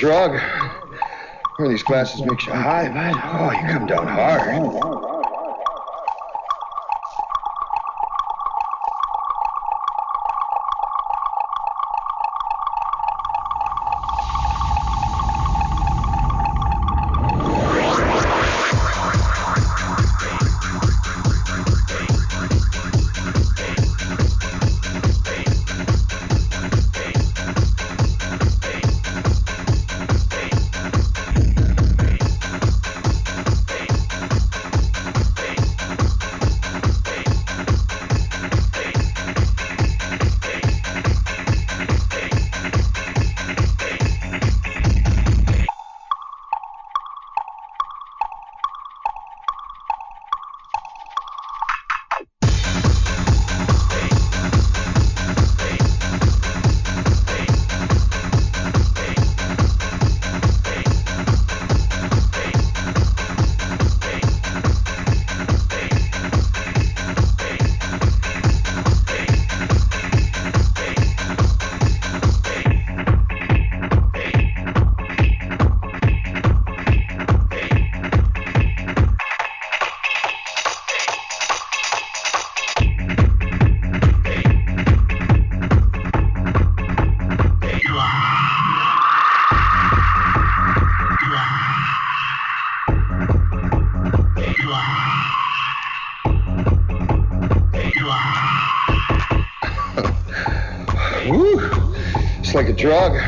drug. One of these glasses makes you high, man. oh, you come down hard. drug.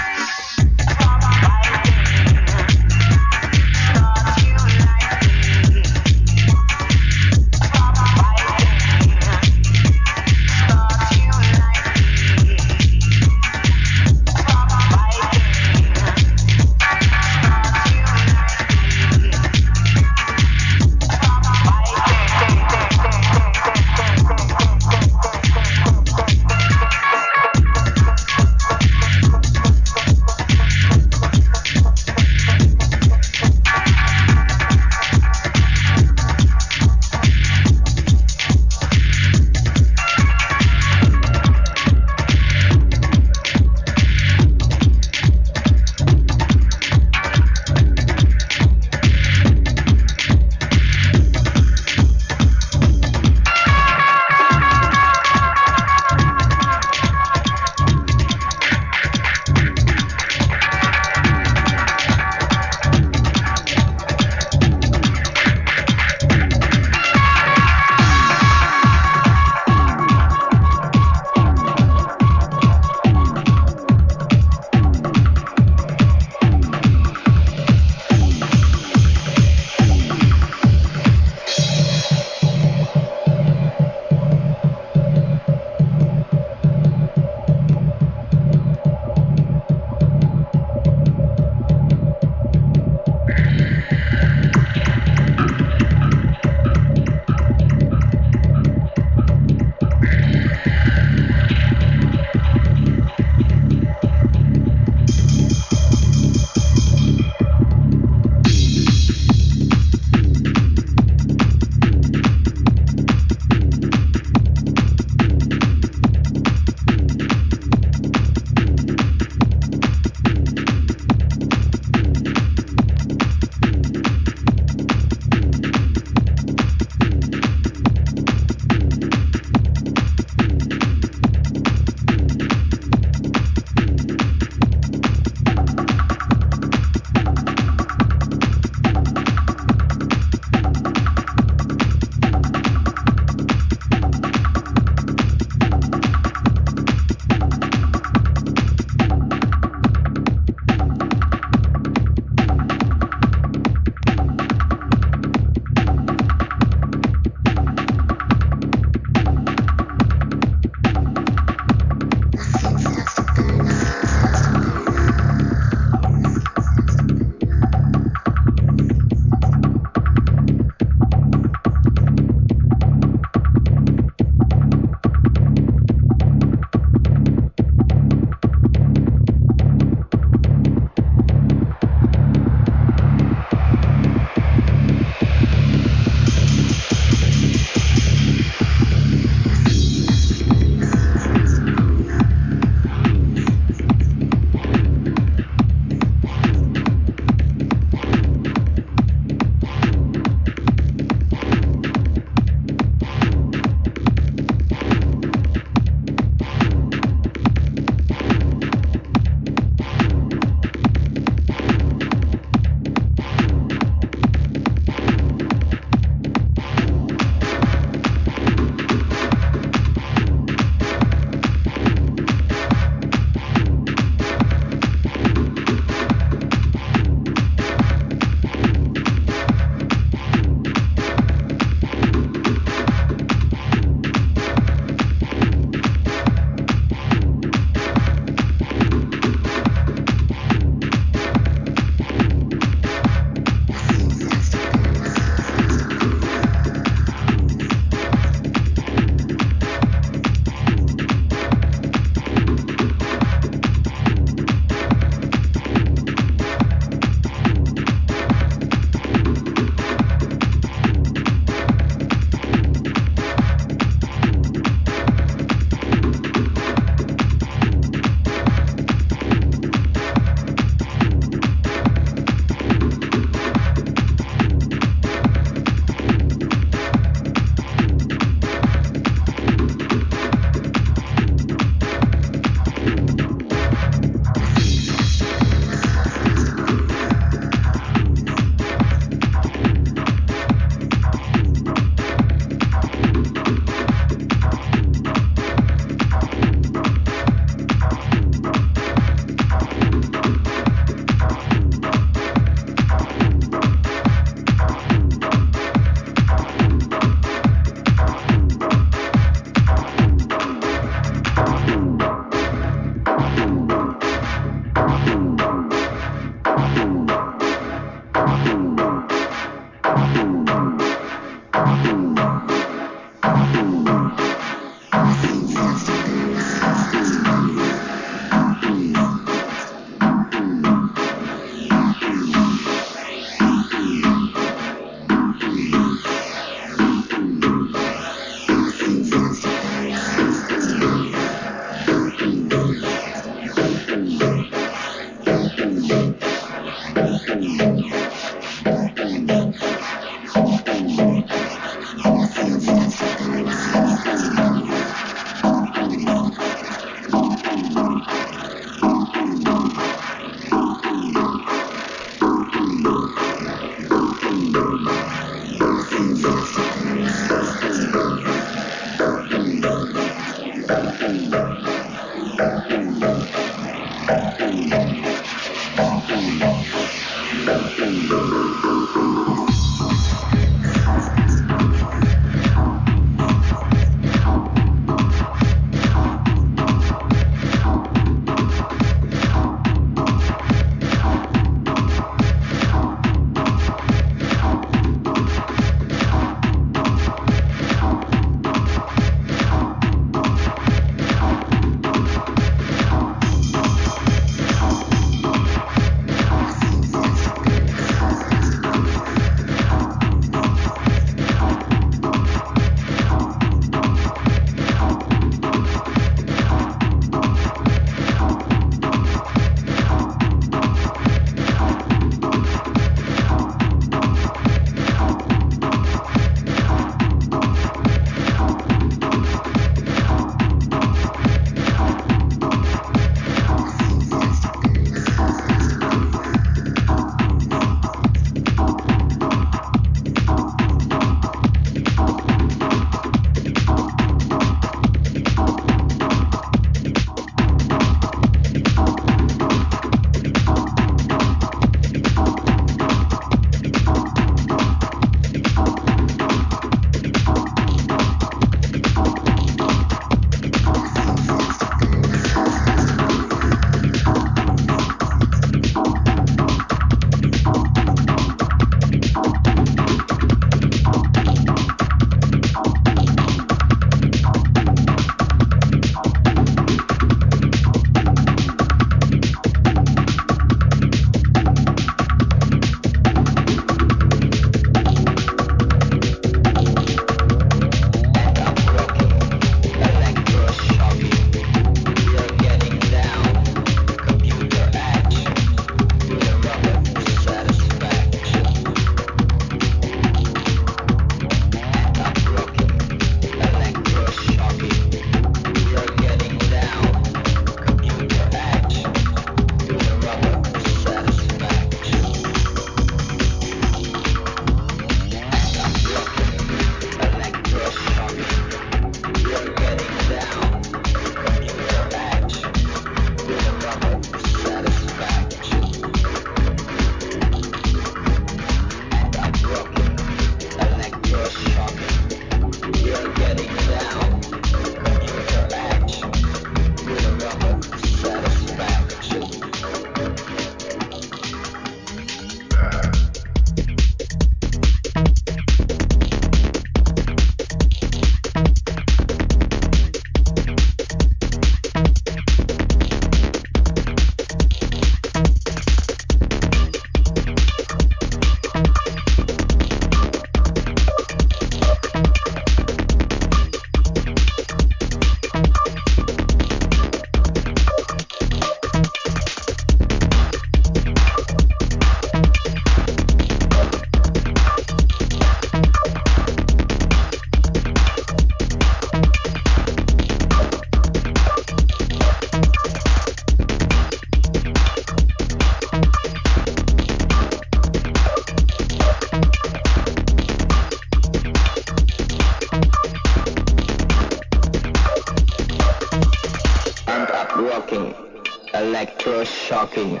talking.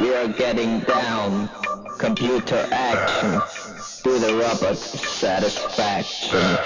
We are getting down. Computer action. Do the robot satisfaction.